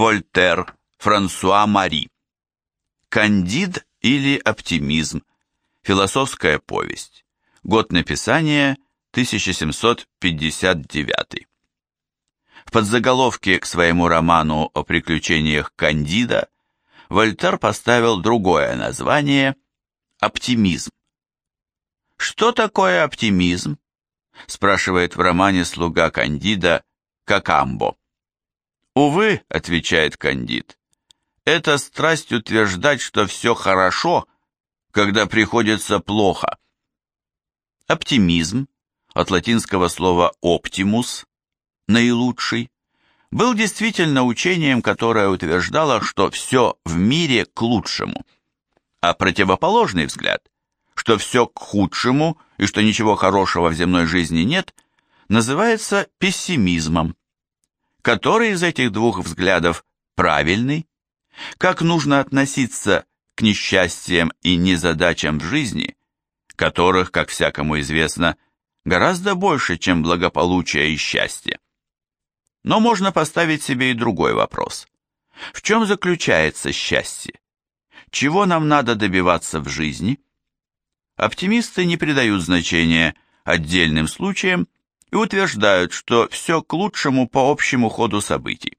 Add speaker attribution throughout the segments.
Speaker 1: Вольтер, Франсуа Мари. Кандид или оптимизм. Философская повесть. Год написания 1759. В подзаголовке к своему роману о приключениях Кандида Вольтер поставил другое название «Оптимизм». «Что такое оптимизм?» спрашивает в романе слуга Кандида Какамбо. «Увы», — отвечает Кандид, — «это страсть утверждать, что все хорошо, когда приходится плохо». Оптимизм, от латинского слова «оптимус», наилучший, был действительно учением, которое утверждало, что все в мире к лучшему, а противоположный взгляд, что все к худшему и что ничего хорошего в земной жизни нет, называется пессимизмом. Который из этих двух взглядов правильный? Как нужно относиться к несчастьям и незадачам в жизни, которых, как всякому известно, гораздо больше, чем благополучие и счастье? Но можно поставить себе и другой вопрос. В чем заключается счастье? Чего нам надо добиваться в жизни? Оптимисты не придают значения отдельным случаям и утверждают, что все к лучшему по общему ходу событий.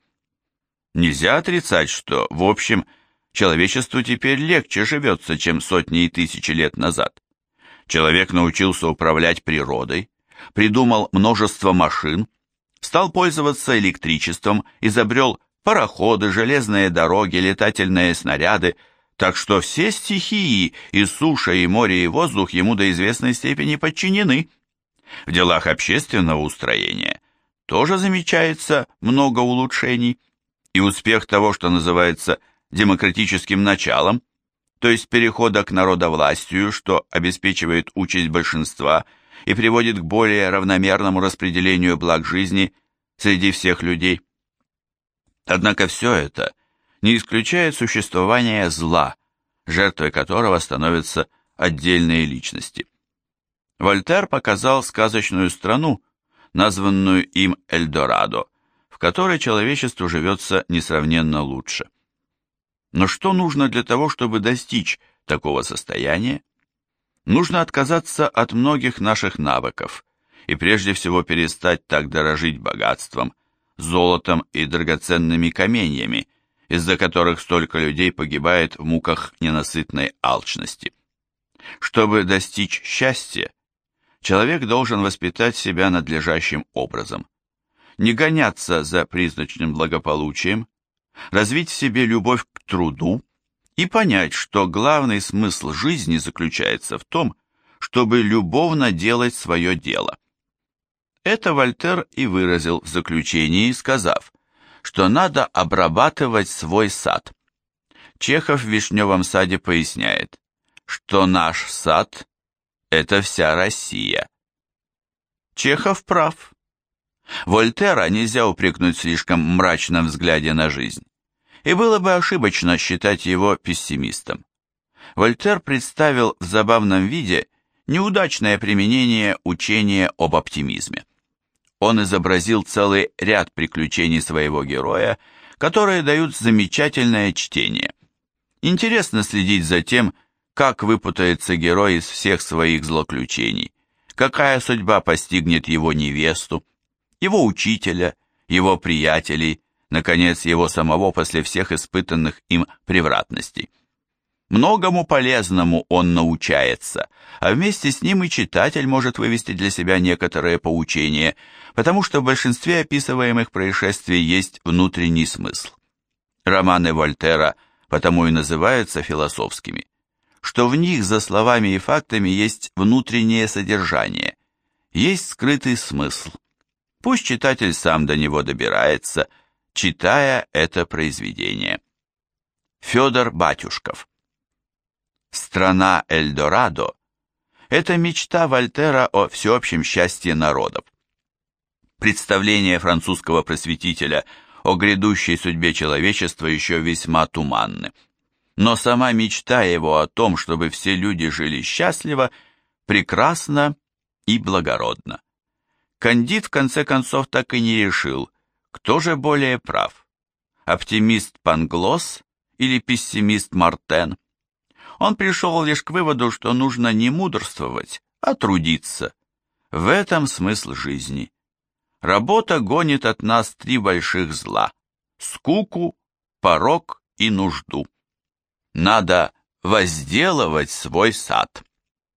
Speaker 1: Нельзя отрицать, что, в общем, человечеству теперь легче живется, чем сотни и тысячи лет назад. Человек научился управлять природой, придумал множество машин, стал пользоваться электричеством, изобрел пароходы, железные дороги, летательные снаряды, так что все стихии, и суша, и море, и воздух ему до известной степени подчинены. В делах общественного устроения тоже замечается много улучшений, и успех того, что называется демократическим началом, то есть перехода к народовластию, что обеспечивает участь большинства – и приводит к более равномерному распределению благ жизни среди всех людей. Однако все это не исключает существование зла, жертвой которого становятся отдельные личности. Вольтер показал сказочную страну, названную им Эльдорадо, в которой человечеству живется несравненно лучше. Но что нужно для того, чтобы достичь такого состояния? Нужно отказаться от многих наших навыков и прежде всего перестать так дорожить богатством, золотом и драгоценными каменьями, из-за которых столько людей погибает в муках ненасытной алчности. Чтобы достичь счастья, человек должен воспитать себя надлежащим образом, не гоняться за призрачным благополучием, развить в себе любовь к труду, и понять, что главный смысл жизни заключается в том, чтобы любовно делать свое дело. Это Вольтер и выразил в заключении, сказав, что надо обрабатывать свой сад. Чехов в «Вишневом саде» поясняет, что наш сад – это вся Россия. Чехов прав. Вольтера нельзя упрекнуть в слишком мрачном взгляде на жизнь и было бы ошибочно считать его пессимистом. Вольтер представил в забавном виде неудачное применение учения об оптимизме. Он изобразил целый ряд приключений своего героя, которые дают замечательное чтение. Интересно следить за тем, как выпутается герой из всех своих злоключений, какая судьба постигнет его невесту, его учителя, его приятелей, наконец, его самого после всех испытанных им превратностей. Многому полезному он научается, а вместе с ним и читатель может вывести для себя некоторые поучения, потому что в большинстве описываемых происшествий есть внутренний смысл. Романы Вольтера потому и называются философскими, что в них за словами и фактами есть внутреннее содержание, есть скрытый смысл. Пусть читатель сам до него добирается – читая это произведение. Федор Батюшков «Страна Эльдорадо» – это мечта Вольтера о всеобщем счастье народов. Представления французского просветителя о грядущей судьбе человечества еще весьма туманны. Но сама мечта его о том, чтобы все люди жили счастливо, прекрасна и благородна. Кандид в конце концов так и не решил – кто же более прав? оптимист Панглос или пессимист Мартен. Он пришел лишь к выводу, что нужно не мудрствовать, а трудиться. В этом смысл жизни. Работа гонит от нас три больших зла – скуку, порок и нужду. Надо возделывать свой сад.